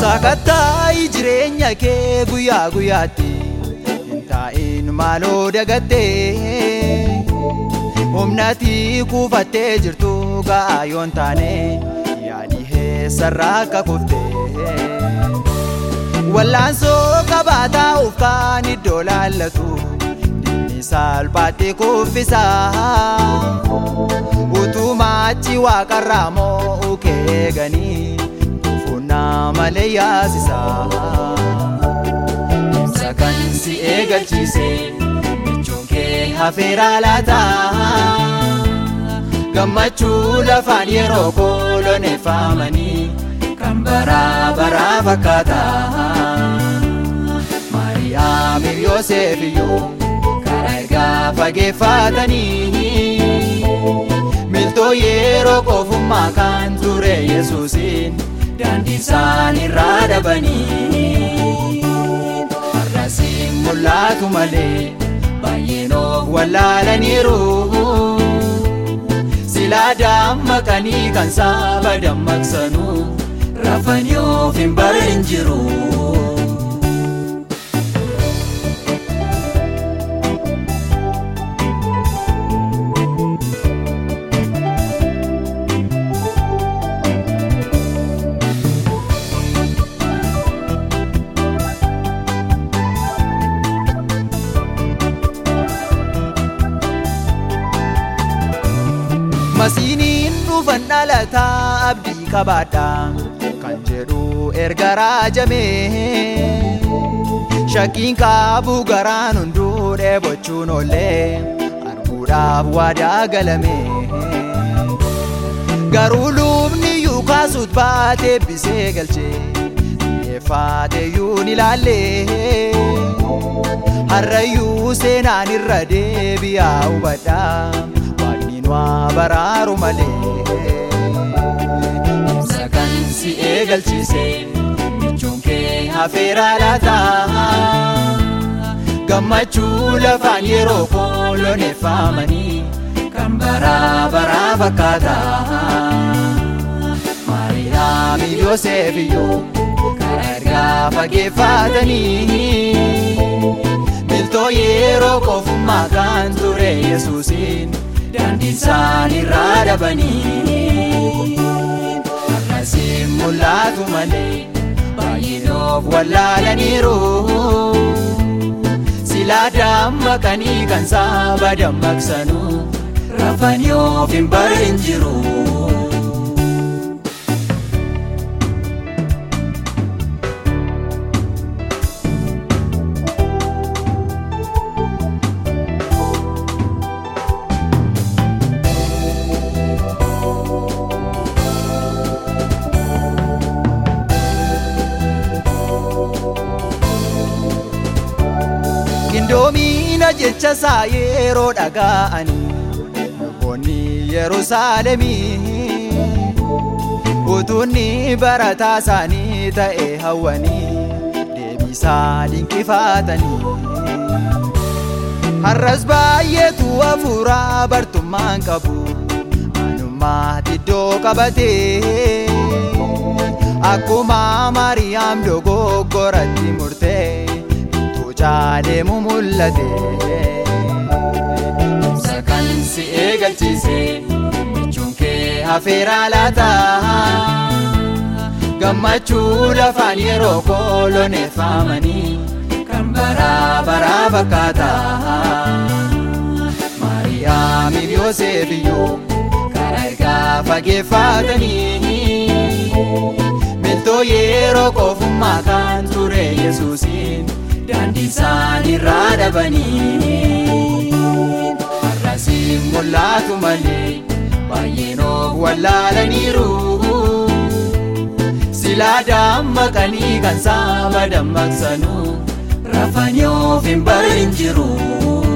Saakattaayi jireenya kee guyyaa guyyaatti hin taa'in maaloo dagattee humnatii kuufattee jirtu ga'a yoon taane yaadii irraa akka kuftee. Wallaansoo qabaataa ufkaan iddoo laallatu. salphaatti kuffisaa utumaa achi waaqarraa moo keeganii ufuunnaa malee yaasisaa ibsa kan si michuun kee hafeeraa laataa. gammachuu lafaan yeroo koloneeffamanii kan baraa baraa fakkaata maariyaam yoosef iyyuu. na fageeffatanii miltoo yeroo qofummaa kan ture yesuusin daandii isaan irraa dhabanii har'asiin mul'atu malee baay'een wallaalaniiru silaa dammaqanii kan saaba dammaqsanu rafanii of hin barin jiru. masiiniin dhufan dhalataa abdii qabaadha kan jedhu erga raajame shakkiin qaabuu garaan hunduu dheebochuun ollee arguudhaaf waadaa galame garuu lubni yuu kaasuut baatee bisee galchee dhiyeeffaatee yuu ni har'ayyuu seenaan irra deebi'aa hubadhaa. araaru eegalchiise michuun kee hafeera Gammachuu lafaan yeroo fooloneeffamanii kan bara bara fakkaata. Maariyaam Yoosef iyyuu karaa ergaa Miltoo yeroo qofummaa kan ture Yesuusiin. daandii isaanirraa dhabanii akkasiin mul'atu malee baay'inoof wallaalaniiru silaa dammaqanii kan saaba dammaqsanu rafanii of hin barin jiru. Doomiin jecha isaa yeroo dhaga'anii mokoonni yerusaalemii utuunni barataa isaanii ta'e hawwanii deebisaa dinqifatanii har'as baay'eetu hafuuraa bartummaan qabu anummaatti iddoo qabatee akkuma maariyaam dogoggoratti murtee. Mucaa deemu mul'ate. si eegalchiise kee hafeera laata. Gammachuu lafaan yeroo kooloneeffamanii kan bara fakkaa taa Maariyaamiif Yoseef iyyuu karaa ergaa fageeffatanii. Miltoo yeroo qofummaa kan ture Yesuusiin. daandii irraa dhabanii har'asiin mul'atu malee baay'een wallaalaniiru silaa dammaqanii kan saama dammaqsanu rafanii of hin barin jiru.